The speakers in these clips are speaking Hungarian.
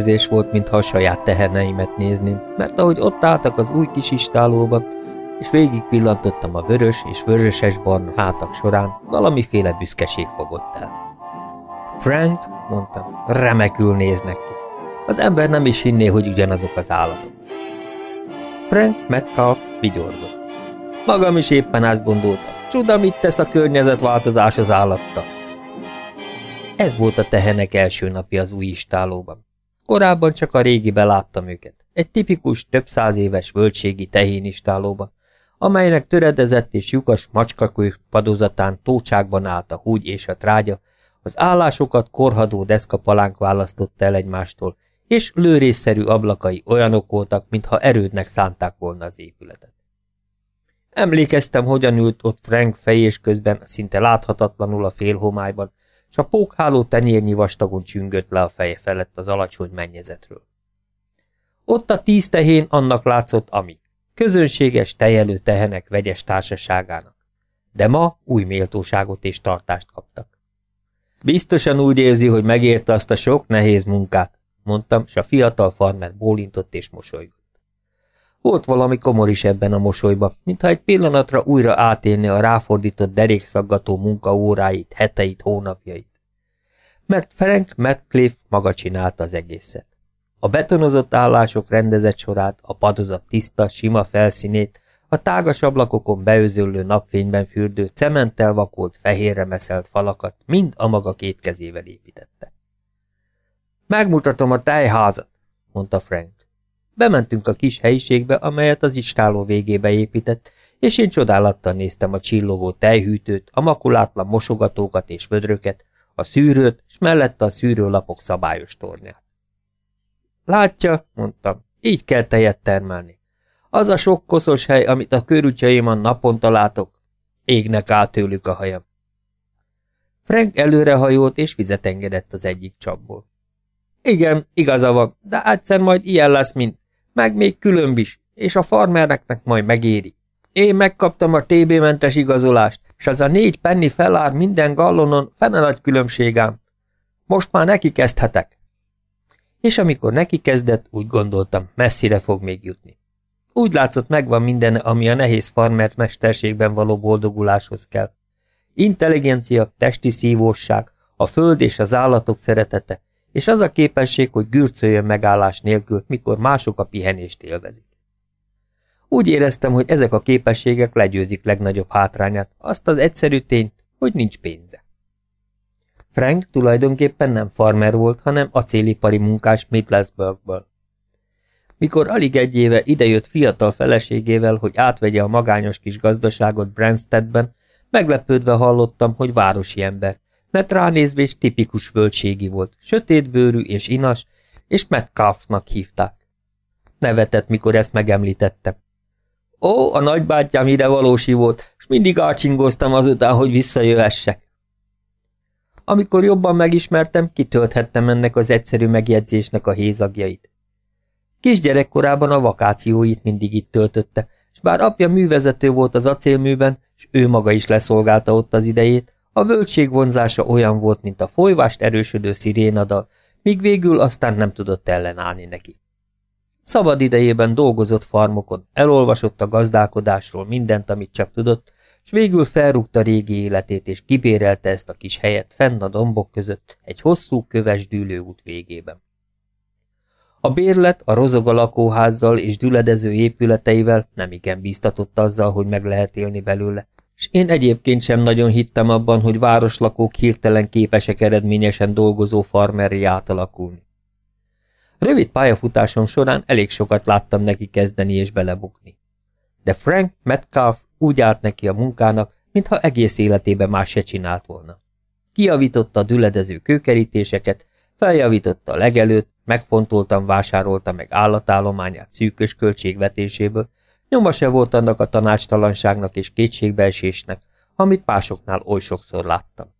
Érzés volt, mintha a saját teherneimet nézném, mert ahogy ott álltak az új kis istálóban, és végig pillantottam a vörös és vöröses barna hátak során, valamiféle büszkeség fogott el. Frank, mondtam, remekül néznek ki. Az ember nem is hinné, hogy ugyanazok az állatok. Frank Metcalf vigyorgott. Magam is éppen azt gondoltam. Csuda, mit tesz a környezetváltozás az állattal. Ez volt a tehenek első napja az új istálóban. Korábban csak a régiben láttam őket. Egy tipikus, több száz éves völgységi tehénistálóban, amelynek töredezett és lyukas macskakő padozatán tócsákban állt a húgy és a trágya, az állásokat korhadó deszkapalánk választotta el egymástól, és lőrészszerű ablakai olyanok voltak, mintha erődnek szánták volna az épületet. Emlékeztem, hogyan ült ott Frank fejés közben, szinte láthatatlanul a félhomályban, és a pókháló tenyérnyi vastagon csüngött le a feje felett az alacsony mennyezetről. Ott a tíz tehén annak látszott, ami közönséges tejelő tehenek vegyes társaságának. De ma új méltóságot és tartást kaptak. Biztosan úgy érzi, hogy megérte azt a sok nehéz munkát, mondtam, s a fiatal farmer bólintott és mosolygott. Volt valami komor is ebben a mosolyban, mintha egy pillanatra újra átélni a ráfordított derékszaggató munkaóráit, heteit, hónapjait. Mert Frank Metcliffe maga csinálta az egészet. A betonozott állások rendezett sorát, a padozat tiszta, sima felszínét, a tágas ablakokon beőzöllő napfényben fürdő, cementtel vakolt, fehérre meszelt falakat mind a maga két kezével építette. Megmutatom a tejházat, mondta Frank. Bementünk a kis helyiségbe, amelyet az istáló végébe épített, és én csodálattal néztem a csillogó tejhűtőt, a makulátlan mosogatókat és vödröket, a szűrőt, s mellette a szűrőlapok szabályos tornyát. Látja, mondtam, így kell tejet termelni. Az a sok koszos hely, amit a körútjaimon naponta látok, égnek át tőlük a hajam. Frank előrehajolt és vizet engedett az egyik csapból. Igen, igaza van, de egyszer majd ilyen lesz, mint meg még különb is, és a farmereknek majd megéri. Én megkaptam a TB-mentes igazolást, és az a négy penni felár minden gallonon fene nagy különbségám. Most már neki kezdhetek. És amikor neki kezdett, úgy gondoltam, messzire fog még jutni. Úgy látszott megvan minden, ami a nehéz farmert mesterségben való boldoguláshoz kell. Intelligencia, testi szívóság, a föld és az állatok szeretete, és az a képesség, hogy gürcöljön megállás nélkül, mikor mások a pihenést élvezik. Úgy éreztem, hogy ezek a képességek legyőzik legnagyobb hátrányát, azt az egyszerű tényt, hogy nincs pénze. Frank tulajdonképpen nem farmer volt, hanem acélipari munkás Midlesburgből. Mikor alig egy éve idejött fiatal feleségével, hogy átvegye a magányos kis gazdaságot Branstedben, meglepődve hallottam, hogy városi ember, mert ránézvés tipikus völgységi volt, sötétbőrű és inas, és Metcalfnak hívták. Nevetett, mikor ezt megemlítettem. Ó, a nagybátyám ide valósi volt, és mindig ácsingoztam azután, hogy visszajöhessek. Amikor jobban megismertem, kitölthettem ennek az egyszerű megjegyzésnek a hézagjait. Kisgyerekkorában a vakációit mindig itt töltötte, és bár apja művezető volt az acélműben, és ő maga is leszolgálta ott az idejét, a völtség vonzása olyan volt, mint a folyvást erősödő szirénadal, míg végül aztán nem tudott ellenállni neki. Szabad idejében dolgozott farmokon, elolvasott a gazdálkodásról mindent, amit csak tudott, és végül felrúgta régi életét, és kibérelte ezt a kis helyet fenn a dombok között egy hosszú köves dűlőút végében. A bérlet a rozoga lakóházzal és düledező épületeivel nem igen bíztatott azzal, hogy meg lehet élni belőle, és én egyébként sem nagyon hittem abban, hogy városlakók hirtelen képesek eredményesen dolgozó farmerri átalakulni. Rövid pályafutásom során elég sokat láttam neki kezdeni és belebukni. De Frank Metcalf úgy állt neki a munkának, mintha egész életében más se csinált volna. Kiavította a düledező kőkerítéseket, feljavította a legelőt, megfontoltan vásárolta meg állatállományát szűkös költségvetéséből, Nyoma se volt annak a tanácstalanságnak és kétségbeesésnek, amit másoknál oly sokszor láttam.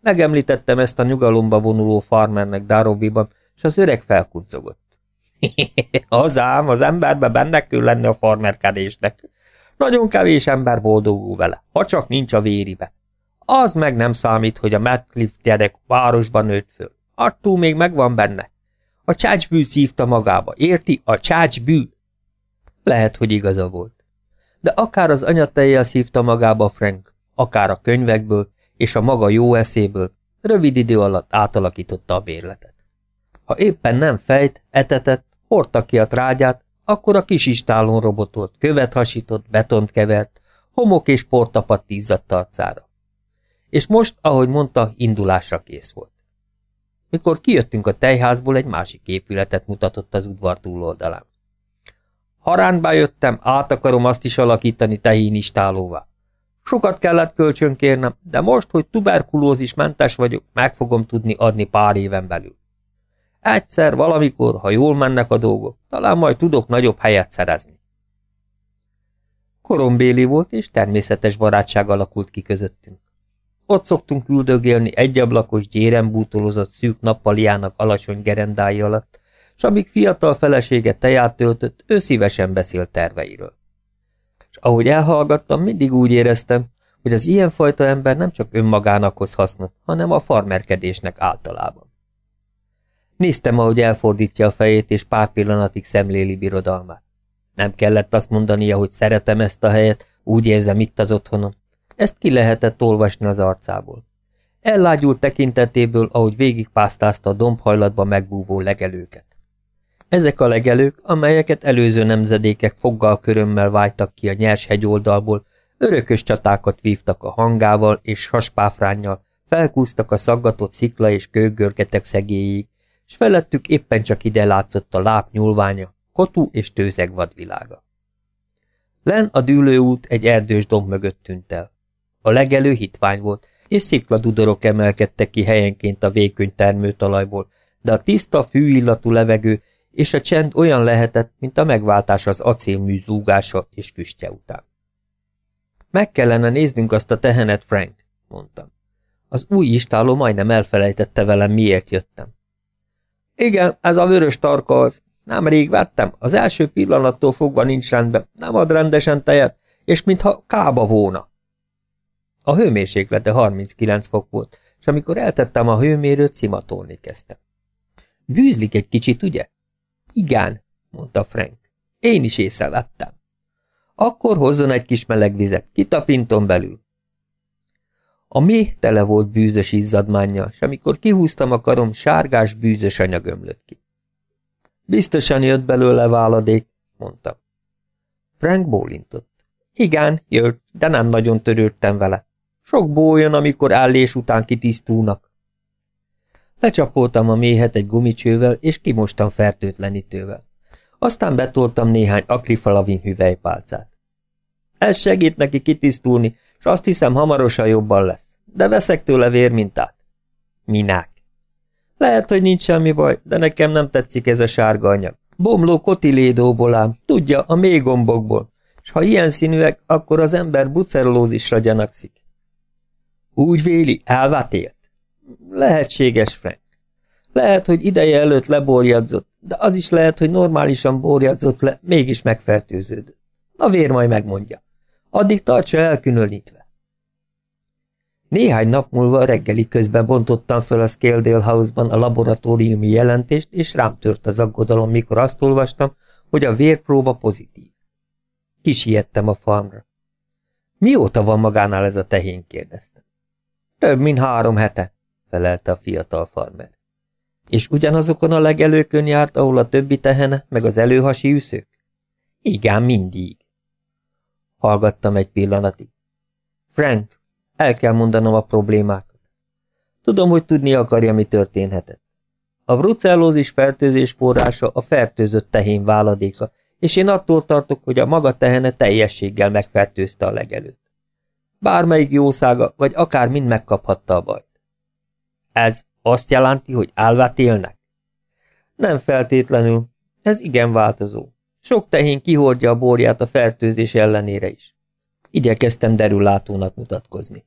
Megemlítettem ezt a nyugalomba vonuló farmernek Darobiban, és az öreg felkuncogott. az az emberbe benne kell lenni a farmerkedésnek. Nagyon kevés ember boldogul vele, ha csak nincs a véribe. Az meg nem számít, hogy a Metcliffe gyerek városban nőtt föl. Attól még megvan benne. A csácsbű szívta magába, érti? A csácsbű! Lehet, hogy igaza volt. De akár az anyatejjel szívta magába Frank, akár a könyvekből és a maga jó eszéből, rövid idő alatt átalakította a bérletet. Ha éppen nem fejt, etetett, hordta ki a trágyát, akkor a kis istálon robotolt, követ hasított, betont kevert, homok és por tapadt izzadt arcára. És most, ahogy mondta, indulásra kész volt. Mikor kijöttünk a tejházból, egy másik épületet mutatott az udvar túloldalán. Haránbá jöttem, át akarom azt is alakítani istálóvá. Sokat kellett kölcsönkérnem, de most, hogy tuberkulózis mentes vagyok, meg fogom tudni adni pár éven belül. Egyszer, valamikor, ha jól mennek a dolgok, talán majd tudok nagyobb helyet szerezni. Korombéli volt, és természetes barátság alakult ki közöttünk. Ott szoktunk üldögélni egyablakos, gyérembútolozott szűk nappaliának alacsony gerendái alatt, s amíg fiatal felesége teját töltött, ő szívesen beszélt terveiről. És ahogy elhallgattam, mindig úgy éreztem, hogy az ilyenfajta ember nem csak önmagának hoz hasznot, hanem a farmerkedésnek általában. Néztem, ahogy elfordítja a fejét, és pár pillanatig szemléli birodalmát. Nem kellett azt mondania, hogy szeretem ezt a helyet, úgy érzem itt az otthonom. Ezt ki lehetett olvasni az arcából. Ellágyult tekintetéből, ahogy végigpásztázta a dombhajlatba megbúvó legelőket. Ezek a legelők, amelyeket előző nemzedékek foggal körömmel vájtak ki a nyers hegyoldalból, örökös csatákat vívtak a hangával és haspáfránnyal, felkúztak a szaggatott szikla és kőgörgetek szegélyig, s felettük éppen csak ide látszott a láp nyúlványa, kotú és tőzeg vadvilága. Len a dűlőút egy erdős domb mögött tűnt el. A legelő hitvány volt, és szikladudorok emelkedtek ki helyenként a vékony termőtalajból, de a tiszta, fűillatú levegő és a csend olyan lehetett, mint a megváltás az acélmű zúgása és füstje után. Meg kellene néznünk azt a tehenet, Frank, mondtam. Az új istáló majdnem elfelejtette velem, miért jöttem. Igen, ez a vörös tarka az. Nem vettem, az első pillanattól fogva nincs rendben, nem ad rendesen tejet, és mintha kába volna. A hőmérséklete 39 fok volt, és amikor eltettem a hőmérőt, szimatolni kezdtem. Bűzlik egy kicsit, ugye? Igen, mondta Frank. Én is észrevettem. Akkor hozzon egy kis meleg vizet, kitapintom belül. A méh tele volt bűzös izzadmánnyal, és amikor kihúztam a karom, sárgás bűzös anyag ömlött ki. Biztosan jött belőle váladék, mondta. Frank bólintott. Igen, jött, de nem nagyon törődtem vele. Sok bóljon, amikor állés után kitisztulnak. Lecsapoltam a méhet egy gumicsővel, és kimostam fertőtlenítővel. Aztán betoltam néhány akrifalavin hüvelypálcát. Ez segít neki kitisztulni, és azt hiszem hamarosan jobban lesz. De veszek tőle vérmintát. Minák. Lehet, hogy nincs semmi baj, de nekem nem tetszik ez a sárga anyag. Bomló kotilédóból ám, tudja, a mély gombokból. És ha ilyen színűek, akkor az ember bucerolózisra gyanakszik. Úgy véli, elvátélt? Lehetséges, Frank. Lehet, hogy ideje előtt leborjadzott, de az is lehet, hogy normálisan borjadzott le, mégis megfertőződött. A vér majd megmondja. Addig tartsa elkülönítve. Néhány nap múlva reggeli közben bontottam fel a Scaledale House-ban a laboratóriumi jelentést, és rám tört az aggodalom, mikor azt olvastam, hogy a vérpróba pozitív. Kisiettem a farmra. Mióta van magánál ez a tehén? kérdeztem. Több mint három hete, felelte a fiatal farmer. És ugyanazokon a legelőkön járt, ahol a többi tehene, meg az előhasi üszők? Igen, mindig. Hallgattam egy pillanatig. Frank, el kell mondanom a problémákat. Tudom, hogy tudni akarja, mi történhetett. A brucellózis fertőzés forrása a fertőzött tehén váladéka, és én attól tartok, hogy a maga tehene teljességgel megfertőzte a legelőt. Bármelyik jószága, vagy akár mind megkaphatta a bajt. Ez azt jelenti, hogy álvát élnek? Nem feltétlenül. Ez igen változó. Sok tehén kihordja a borját a fertőzés ellenére is. Igyekeztem derülátónak mutatkozni.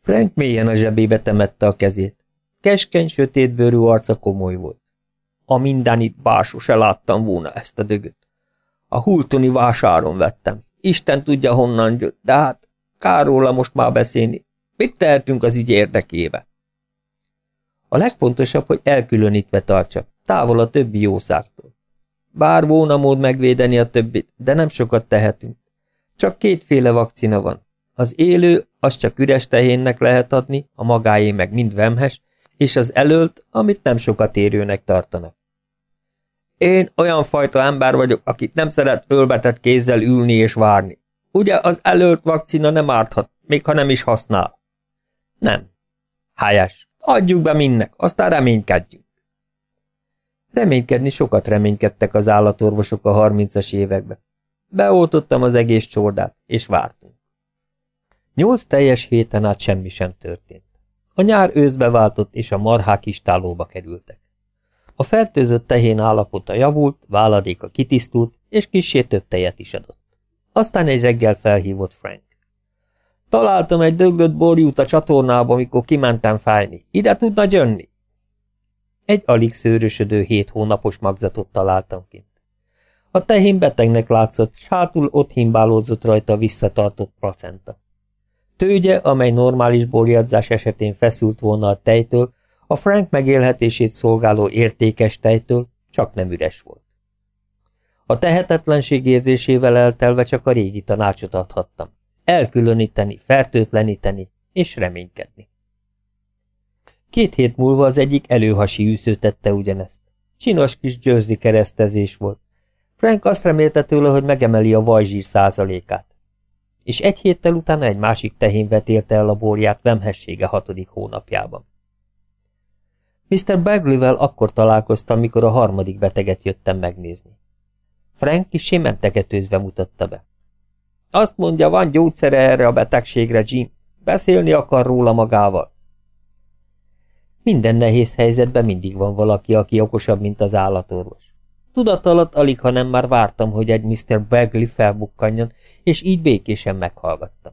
Frank mélyen a zsebébe temette a kezét. Keskeny, sötétbőrű arca komoly volt. A mindenit bársó se láttam volna ezt a dögöt. A hultoni vásáron vettem. Isten tudja honnan jött, de hát kár róla most már beszélni. Mit tehetünk az ügy érdekébe? A legfontosabb, hogy elkülönítve tartsa. távol a többi jószágtól. Bár volna mód megvédeni a többit, de nem sokat tehetünk. Csak kétféle vakcina van. Az élő, az csak üres tehénnek lehet adni, a magáé meg mind vemhes, és az elölt, amit nem sokat érőnek tartanak. Én olyan fajta ember vagyok, akit nem szeret ölbetett kézzel ülni és várni. Ugye az előtt vakcina nem árthat, még ha nem is használ. Nem. Hájás. Adjuk be mindnek, aztán reménykedjünk. Reménykedni sokat reménykedtek az állatorvosok a harmincas években. Beoltottam az egész csordát, és vártunk. Nyolc teljes héten át semmi sem történt. A nyár őszbe váltott, és a marhák is tálóba kerültek. A fertőzött tehén állapota javult, váladéka kitisztult, és kissé több tejet is adott. Aztán egy reggel felhívott Frank. Találtam egy döglött borjút a csatornába, amikor kimentem fájni. Ide tudna jönni? Egy alig szőrösödő hét hónapos magzatot találtam kint. A tehén betegnek látszott, s hátul ott himbálózott rajta visszatartott placenta. Tőgye, amely normális borjadzás esetén feszült volna a tejtől, a Frank megélhetését szolgáló értékes tejtől csak nem üres volt. A tehetetlenség érzésével eltelve csak a régi tanácsot adhattam. Elkülöníteni, fertőtleníteni és reménykedni. Két hét múlva az egyik előhasi űsző tette ugyanezt. Csinos kis győrzi keresztezés volt. Frank azt remélte tőle, hogy megemeli a vajzsír százalékát. És egy héttel utána egy másik tehén vetélte el a borját vemhessége hatodik hónapjában. Mr. Bagley-vel akkor találkoztam, mikor a harmadik beteget jöttem megnézni. Frank kis mentegetőzve mutatta be. Azt mondja, van gyógyszere erre a betegségre, Jim. Beszélni akar róla magával. Minden nehéz helyzetben mindig van valaki, aki okosabb, mint az állatorvos. Tudat alatt alig, ha nem már vártam, hogy egy Mr. Bagley felbukkanjon, és így békésen meghallgattam.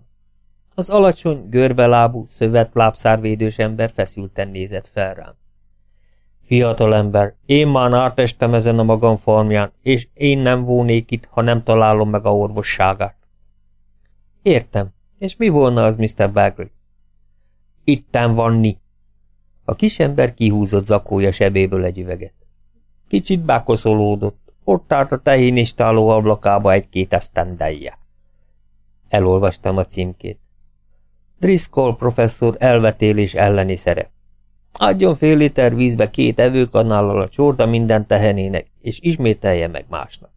Az alacsony, görbelábú, szövet lábszárvédős ember feszülten nézett fel rám. Fiatal ember, én már átestem ezen a magam farmján, és én nem volnék itt, ha nem találom meg a orvosságát. Értem. És mi volna az, Mr. Bagley? Itten van ni. A kisember kihúzott zakója sebéből egy üveget. Kicsit bákoszolódott. Ott állt a tehénistáló ablakába egy-két esztendelje. Elolvastam a címkét. Driscoll professzor elvetélés elleni szerep. Adjon fél liter vízbe két evőkanállal a csorda minden tehenének, és ismételje meg másnap.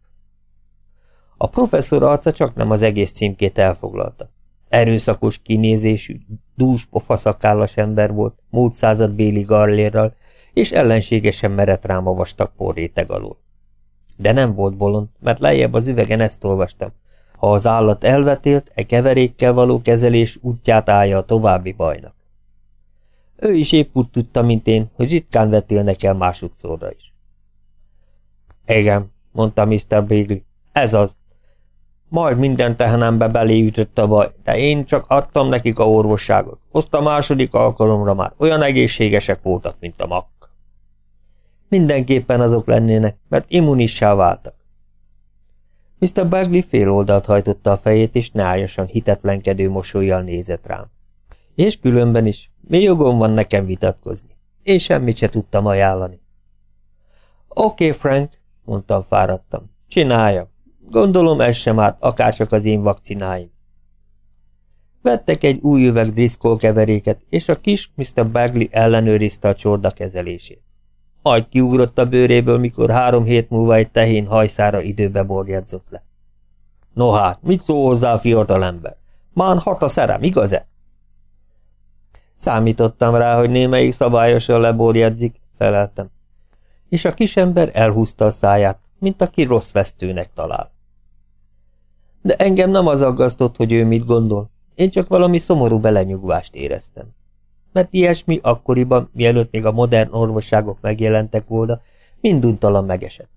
A professzor arca csak nem az egész címkét elfoglalta. Erőszakos kinézésű, dús, pofaszakállas ember volt, múlt század béli garlérral, és ellenségesen merett rám a vastag porréteg alól. De nem volt bolond, mert lejjebb az üvegen ezt olvastam. Ha az állat elvetélt, e keverékkel való kezelés útját állja a további bajnak. Ő is épp úgy tudta, mint én, hogy ritkán vetélnek el másodszorra is. Igen, mondta Mr. Bagley, ez az. Majd minden tehenembe beléütött a baj, de én csak adtam nekik a orvosságot. Azt a második alkalomra már olyan egészségesek voltak, mint a makk. Mindenképpen azok lennének, mert immunissá váltak. Mr. Bagley fél oldalt hajtotta a fejét, és nájasan hitetlenkedő mosolyjal nézett rám. És különben is, mi jogom van nekem vitatkozni? Én semmit se tudtam ajánlani. Oké, okay, Frank, mondtam fáradtam. Csinálja. Gondolom ez sem árt, akárcsak az én vakcináim. Vettek egy új üveg Driscoll keveréket, és a kis Mr. Bagley ellenőrizte a csorda kezelését. Majd kiugrott a bőréből, mikor három hét múlva egy tehén hajszára időbe borjadzott le. No hát, mit szól hozzá a fiatalember? Mán hat a szerem, igaz-e? Számítottam rá, hogy némelyik szabályosan leborjadzik, feleltem. És a kisember elhúzta a száját, mint aki rossz vesztőnek talál. De engem nem az aggasztott, hogy ő mit gondol. Én csak valami szomorú belenyugvást éreztem. Mert ilyesmi akkoriban, mielőtt még a modern orvosságok megjelentek volna, minduntalan megesett.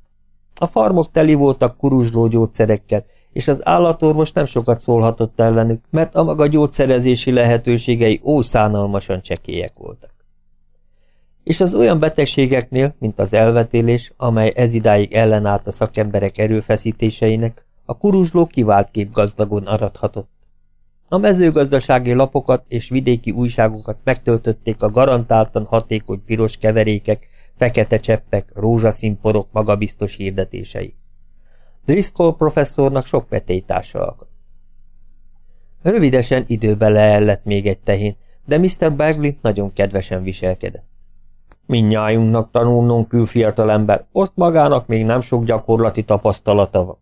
A farmok teli voltak kuruzsló gyógyszerekkel, és az állatorvos nem sokat szólhatott ellenük, mert a maga gyógyszerezési lehetőségei ó szánalmasan csekélyek voltak. És az olyan betegségeknél, mint az elvetélés, amely ezidáig ellenállt a szakemberek erőfeszítéseinek, a kuruzsló kivált kép gazdagon arathatott. A mezőgazdasági lapokat és vidéki újságokat megtöltötték a garantáltan hatékony piros keverékek, fekete cseppek, rózsaszínporok magabiztos hirdetései. Driscoll professzornak sok vetélytársa alkott. Rövidesen időbe leellett még egy tehén, de Mr. Bagley nagyon kedvesen viselkedett. Mindnyájunknak tanulnunk kül fiatalember, azt magának még nem sok gyakorlati tapasztalata van.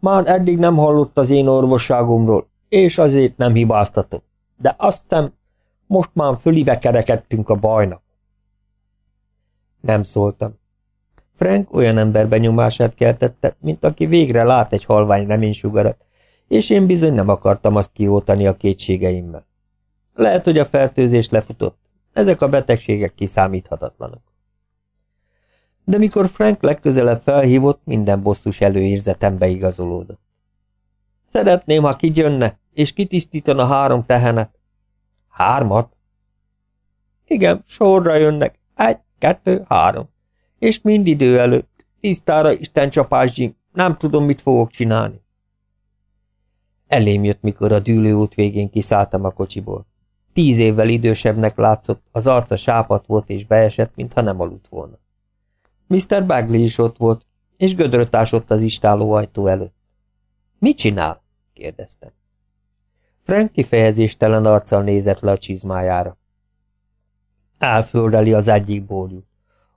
Már eddig nem hallott az én orvosságomról, és azért nem hibáztatok. De azt hiszem, most már fölive kerekedtünk a bajnak. Nem szóltam. Frank olyan ember benyomását keltette, mint aki végre lát egy halvány reménysugarat, és én bizony nem akartam azt kiótani a kétségeimmel. Lehet, hogy a fertőzés lefutott. Ezek a betegségek kiszámíthatatlanok. De mikor Frank legközelebb felhívott, minden bosszus előérzetem beigazolódott. Szeretném, ha kigyönne, és kitisztítana három tehenet. Hármat? Igen, sorra jönnek. Egy, kettő, három. És mind idő előtt. Tisztára Isten csapás, Jim. Nem tudom, mit fogok csinálni. Elém jött, mikor a dűlőút végén kiszálltam a kocsiból. Tíz évvel idősebbnek látszott, az arca sápat volt és beesett, mintha nem aludt volna. Mr. Bagley is ott volt, és gödröt ásott az istáló ajtó előtt. Mit csinál? kérdeztem. Frank kifejezéstelen arccal nézett le a csizmájára. Elföldeli az egyik bólyú.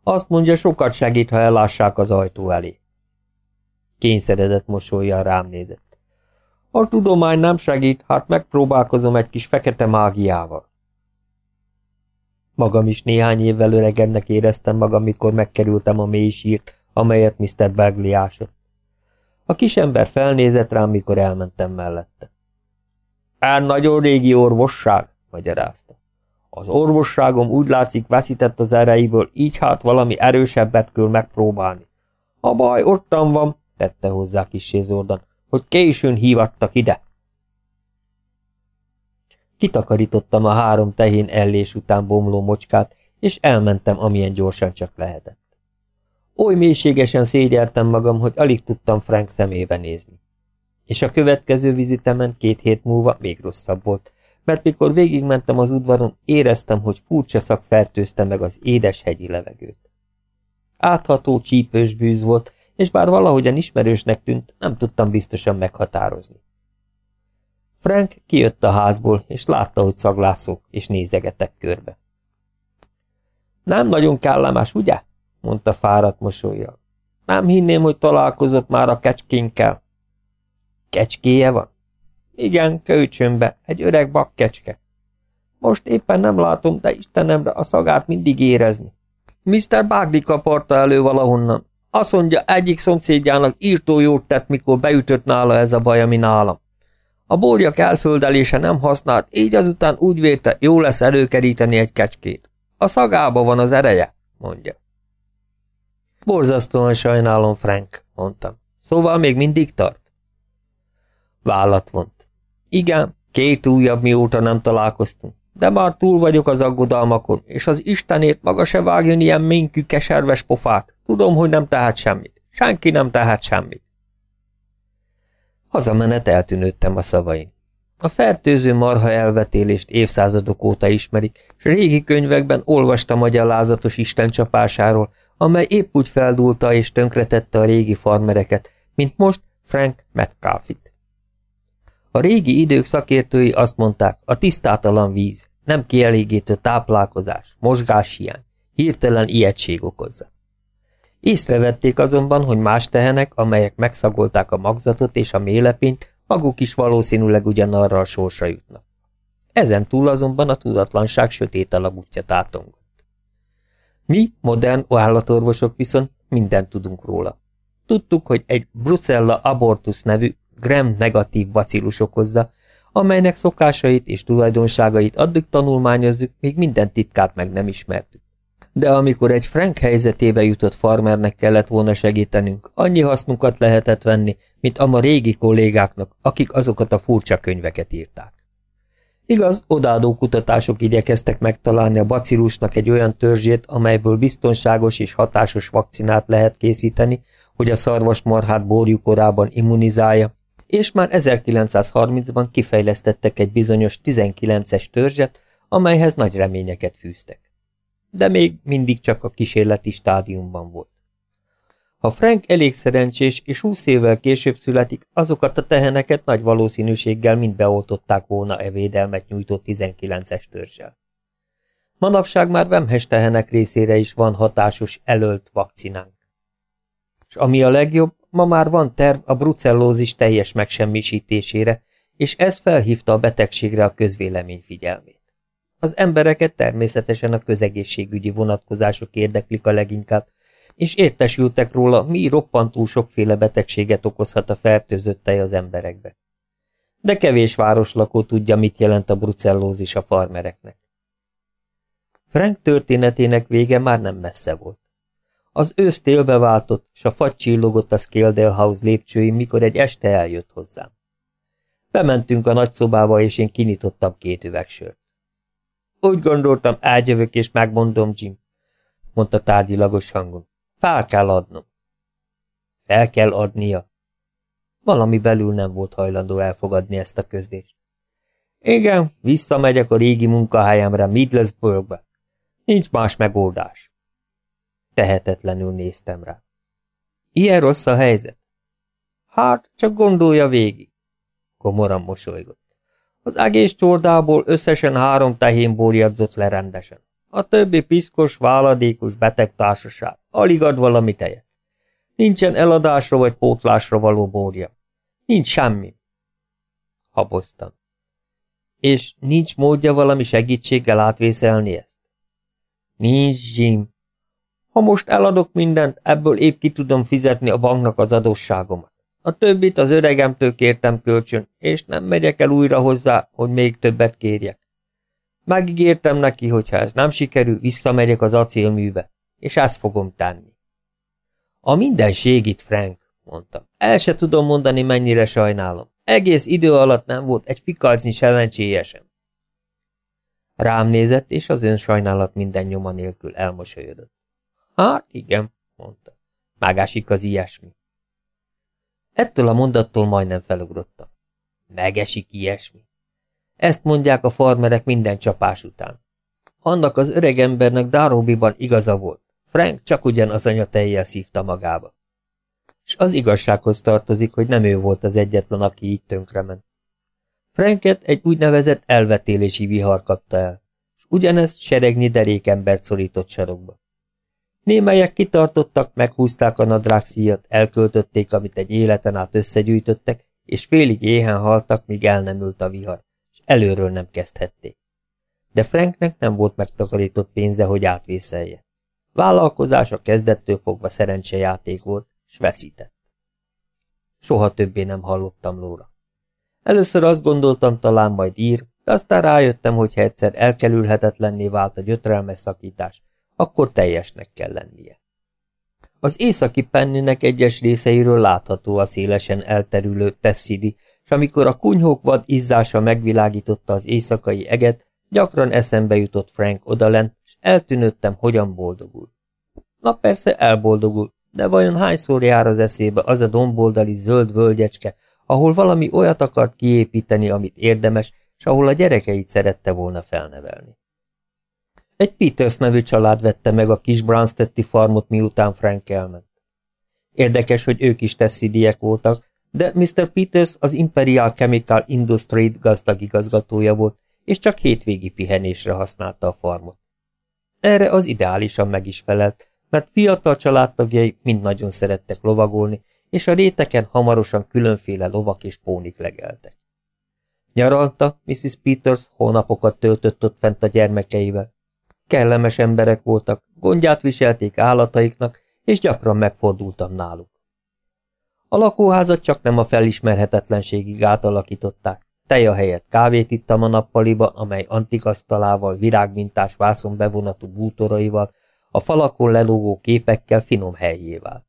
Azt mondja, sokat segít, ha elássák az ajtó elé. Kényszeredett mosolyan rám nézett. A tudomány nem segít, hát megpróbálkozom egy kis fekete mágiával. Magam is néhány évvel öregemnek éreztem magam, mikor megkerültem a mély sírt, amelyet Mr. Bagley ásott. A kisember felnézett rám, mikor elmentem mellette. Ár nagyon régi orvosság, magyarázta. Az orvosságom úgy látszik veszített az ereiből, így hát valami erősebbet kell megpróbálni. A baj ottan van, tette hozzá kis Zordan, hogy későn hívattak ide. Kitakarítottam a három tehén ellés után bomló mocskát, és elmentem, amilyen gyorsan csak lehetett. Oly mélységesen szégyeltem magam, hogy alig tudtam Frank szemébe nézni. És a következő vizitemen két hét múlva még rosszabb volt, mert mikor végigmentem az udvaron, éreztem, hogy furcsa szak fertőzte meg az édes hegyi levegőt. Átható, csípős bűz volt, és bár valahogyan ismerősnek tűnt, nem tudtam biztosan meghatározni. Frank kijött a házból, és látta, hogy szaglászok, és nézegetek körbe. Nem nagyon kellemes, ugye? mondta fáradt mosolyjal. Nem hinném, hogy találkozott már a kecskénkkel. Kecskéje van? Igen, kölcsönbe, egy öreg bakkecske. Most éppen nem látom, de Istenemre a szagát mindig érezni. Mr. Bagdi kaparta elő valahonnan. Azt mondja, egyik szomszédjának írtó jót tett, mikor beütött nála ez a baj, ami nálam. A borjak elföldelése nem használt, így azután úgy vélte, jó lesz előkeríteni egy kecskét. A szagába van az ereje, mondja. Borzasztóan sajnálom, Frank, mondtam. Szóval még mindig tart? Vállat vont. Igen, két újabb mióta nem találkoztunk, de már túl vagyok az aggodalmakon, és az Istenért maga se vágjon ilyen minkű keserves pofát. Tudom, hogy nem tehet semmit. Senki nem tehet semmit. Hazamenet eltűnődtem a szavaim. A fertőző marha elvetélést évszázadok óta ismerik, és régi könyvekben olvastam a gyalázatos istencsapásáról, amely épp úgy feldúlta és tönkretette a régi farmereket, mint most Frank Metcalfit. A régi idők szakértői azt mondták, a tisztátalan víz, nem kielégítő táplálkozás, mozgáshiány, hirtelen ijegység okozza. Észrevették azonban, hogy más tehenek, amelyek megszagolták a magzatot és a mélepényt, maguk is valószínűleg ugyanarra a sorsra jutnak. Ezen túl azonban a tudatlanság sötét alagútja tátongott. Mi, modern állatorvosok viszont mindent tudunk róla. Tudtuk, hogy egy Brucella abortus nevű gram-negatív bacillus okozza, amelynek szokásait és tulajdonságait addig tanulmányozzuk, még minden titkát meg nem ismertük. De amikor egy Frank helyzetébe jutott farmernek kellett volna segítenünk, annyi hasznunkat lehetett venni, mint a ma régi kollégáknak, akik azokat a furcsa könyveket írták. Igaz, odaadó kutatások igyekeztek megtalálni a bacillusnak egy olyan törzsét, amelyből biztonságos és hatásos vakcinát lehet készíteni, hogy a szarvasmarhát borjú korában immunizálja, és már 1930-ban kifejlesztettek egy bizonyos 19-es törzset, amelyhez nagy reményeket fűztek. De még mindig csak a kísérleti stádiumban volt. Ha Frank elég szerencsés és húsz évvel később születik, azokat a teheneket nagy valószínűséggel mind beoltották volna e védelmet nyújtó 19-es törzsel. Manapság már vemhes tehenek részére is van hatásos elölt vakcinánk. És ami a legjobb, ma már van terv a brucellózis teljes megsemmisítésére, és ez felhívta a betegségre a közvélemény figyelmét. Az embereket természetesen a közegészségügyi vonatkozások érdeklik a leginkább, és értesültek róla, mi roppantúl sokféle betegséget okozhat a fertőzött tej az emberekbe. De kevés városlakó tudja, mit jelent a brucellózis a farmereknek. Frank történetének vége már nem messze volt. Az ősz télbe váltott, s a fagy csillogott a Scaledale House lépcsői, mikor egy este eljött hozzám. Bementünk a nagyszobába, és én kinyitottam két üvegsört. Úgy gondoltam, eljövök, és megmondom, Jim, mondta tárgyilagos hangon. Fel kell adnom. Fel kell adnia. Valami belül nem volt hajlandó elfogadni ezt a közdést. Igen, visszamegyek a régi munkahelyemre Middlesbroughbe. Nincs más megoldás. Tehetetlenül néztem rá. Ilyen rossz a helyzet? Hát, csak gondolja végig. Komoran mosolygott. Az egész csordából összesen három tehén borjadzott le rendesen. A többi piszkos, váladékos beteg társaság. Alig ad valami tejet. Nincsen eladásra vagy pótlásra való borja. Nincs semmi. Haboztam. És nincs módja valami segítséggel átvészelni ezt? Nincs, Jim. Ha most eladok mindent, ebből épp ki tudom fizetni a banknak az adósságomat. A többit az öregemtől kértem kölcsön, és nem megyek el újra hozzá, hogy még többet kérjek. Megígértem neki, hogy ha ez nem sikerül, visszamegyek az acélműbe, és ezt fogom tenni. A mindenség itt, Frank, mondtam. El se tudom mondani, mennyire sajnálom. Egész idő alatt nem volt egy fikalcnyi szerencséje. Rám nézett, és az ön sajnálat minden nyoma nélkül elmosolyodott. Hát igen, mondta. Mágásik az ilyesmi. Ettől a mondattól majdnem felugrottam. Megesik ilyesmi. Ezt mondják a farmerek minden csapás után. Annak az öreg embernek Darobiban igaza volt. Frank csak ugyan az anyatejjel szívta magába. És az igazsághoz tartozik, hogy nem ő volt az egyetlen, aki így tönkrement. Franket egy úgynevezett elvetélési vihar kapta el, és ugyanezt seregnyi derékembert szorított sarokba. Némelyek kitartottak, meghúzták a nadrágszíjat, elköltötték, amit egy életen át összegyűjtöttek, és félig éhen haltak, míg el nem ült a vihar, és előről nem kezdhették. De Franknek nem volt megtakarított pénze, hogy átvészelje. Vállalkozása kezdettől fogva szerencsejáték volt, s veszített. Soha többé nem hallottam lóra. Először azt gondoltam, talán majd ír, de aztán rájöttem, hogy ha egyszer elkerülhetetlenné vált a gyötrelmes szakítás, akkor teljesnek kell lennie. Az északi penninek egyes részeiről látható a szélesen elterülő Tessidi, és amikor a kunyhók vad izzása megvilágította az éjszakai eget, gyakran eszembe jutott Frank odalent, és eltűnöttem, hogyan boldogul. Na persze elboldogul, de vajon hányszor jár az eszébe az a domboldali zöld völgyecske, ahol valami olyat akart kiépíteni, amit érdemes, és ahol a gyerekeit szerette volna felnevelni. Egy Peters nevű család vette meg a kis Brownstetti farmot, miután Frank elment. Érdekes, hogy ők is tesszidiek voltak, de Mr. Peters az Imperial Chemical Industry gazdag igazgatója volt, és csak hétvégi pihenésre használta a farmot. Erre az ideálisan meg is felelt, mert fiatal családtagjai mind nagyon szerettek lovagolni, és a réteken hamarosan különféle lovak és pónik legeltek. Nyaralta, Mrs. Peters hónapokat töltött ott fent a gyermekeivel. Kellemes emberek voltak, gondját viselték állataiknak, és gyakran megfordultam náluk. A lakóházat csak nem a felismerhetetlenségig átalakították. Teja helyett kávét ittam a nappaliba, amely antikasztalával, virágmintás vászon bevonatú bútoraival, a falakon lelógó képekkel finom helyé vált.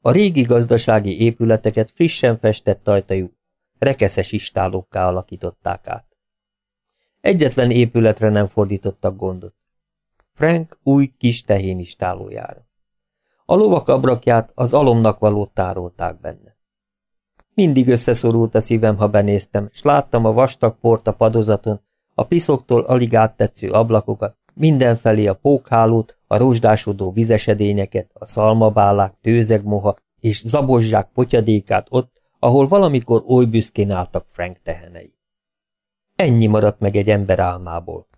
A régi gazdasági épületeket frissen festett ajtajú, rekeszes istálókká alakították át. Egyetlen épületre nem fordítottak gondot. Frank új kis tehén istálójára. A lovak abrakját az alomnak valót tárolták benne. Mindig összeszorult a szívem, ha benéztem, s láttam a vastag port a padozaton, a piszoktól alig áttetsző ablakokat, mindenfelé a pókhálót, a rozsdásodó vizesedényeket, a szalmabálák, tőzegmoha és zabozsák potyadékát ott, ahol valamikor oly büszkén álltak Frank tehenei. Ennyi maradt meg egy ember álmából.